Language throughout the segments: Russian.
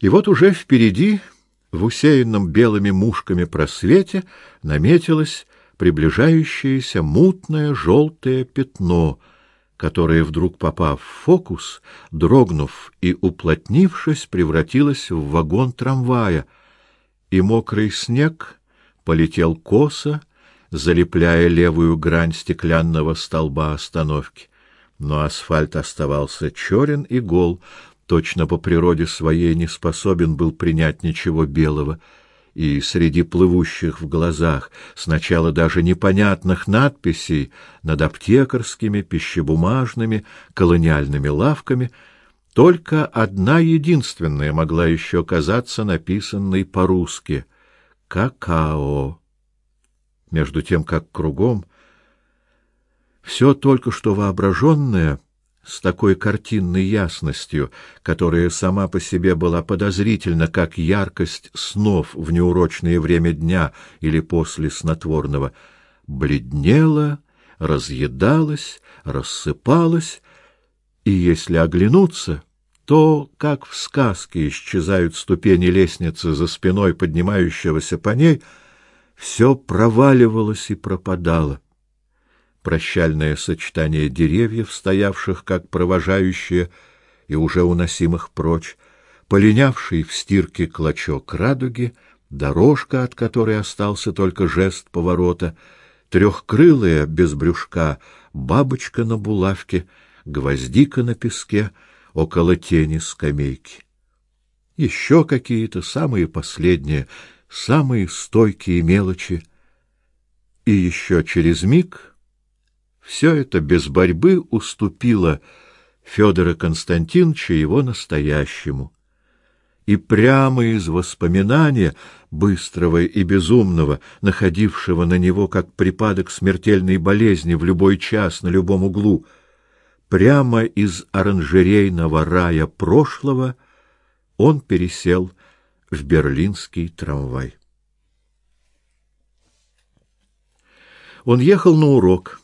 И вот уже впереди, в усеянном белыми мушками просвете, наметилось приближающееся мутное желтое пятно, которое, вдруг попав в фокус, дрогнув и уплотнившись, превратилось в вагон трамвая, и мокрый снег полетел косо, залепляя левую грань стеклянного столба остановки. Но асфальт оставался черен и гол, точно по природе своей не способен был принять ничего белого, и среди плывущих в глазах сначала даже непонятных надписей над аптекарскими, пищебумажными, колониальными лавками только одна единственная могла еще казаться написанной по-русски — «какао». Между тем, как кругом все только что воображенное — с такой картинной ясностью, которая сама по себе была подозрительна, как яркость снов в неурочное время дня или после снотворного, бледнела, разъедалась, рассыпалась, и если оглянуться, то, как в сказке исчезают ступени лестницы за спиной поднимающегося по ней, все проваливалось и пропадало прощальное сочетание деревьев, стоявших как провожающие и уже уносимых прочь, полинявший в стирке клочок радуги, дорожка, от которой остался только жест поворота, трехкрылая без брюшка бабочка на булавке, гвоздика на песке около тени скамейки. Еще какие-то самые последние, самые стойкие мелочи. И еще через миг все это без борьбы уступило Федора Константиновича его настоящему. И прямо из воспоминания, быстрого и безумного, находившего на него как припадок смертельной болезни в любой час на любом углу, прямо из оранжерейного рая прошлого он пересел в берлинский трамвай. Он ехал на урок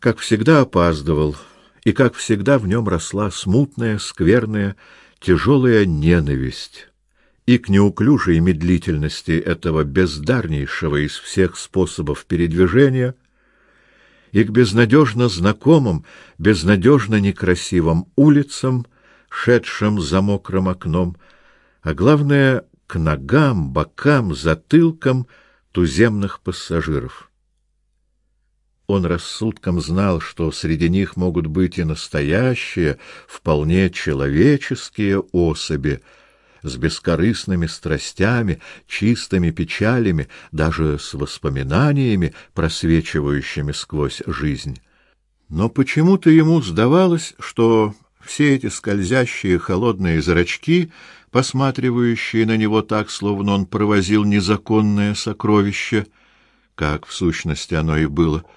как всегда опаздывал, и как всегда в нем росла смутная, скверная, тяжелая ненависть и к неуклюжей медлительности этого бездарнейшего из всех способов передвижения, и к безнадежно знакомым, безнадежно некрасивым улицам, шедшим за мокрым окном, а главное — к ногам, бокам, затылкам туземных пассажиров. Он рассудком знал, что среди них могут быть и настоящие, вполне человеческие особи, с бескорыстными страстями, чистыми печалями, даже с воспоминаниями, просвечивающими сквозь жизнь. Но почему-то ему сдавалось, что все эти скользящие холодные зрачки, посматривающие на него так, словно он провозил незаконное сокровище, как в сущности оно и было, —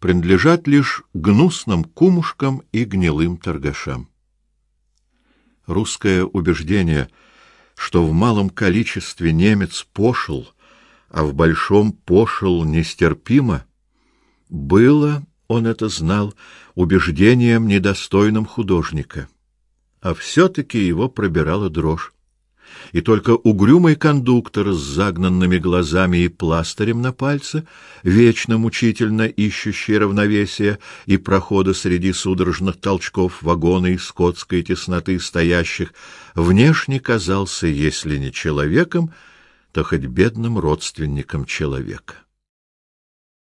принадлежат лишь гнусным кумушкам и гнилым торгашам. Русское убеждение, что в малом количестве немец пошел, а в большом пошел нестерпимо, было, он это знал, убеждением недостойным художника. А все-таки его пробирала дрожь и только угрюмый кондуктор с загнанными глазами и пластырем на пальце, вечно мучительно ищущий равновесия и прохода среди судорожных толчков вагона и скотской тесноты стоящих, внешне казался, если не человеком, то хоть бедным родственником человека.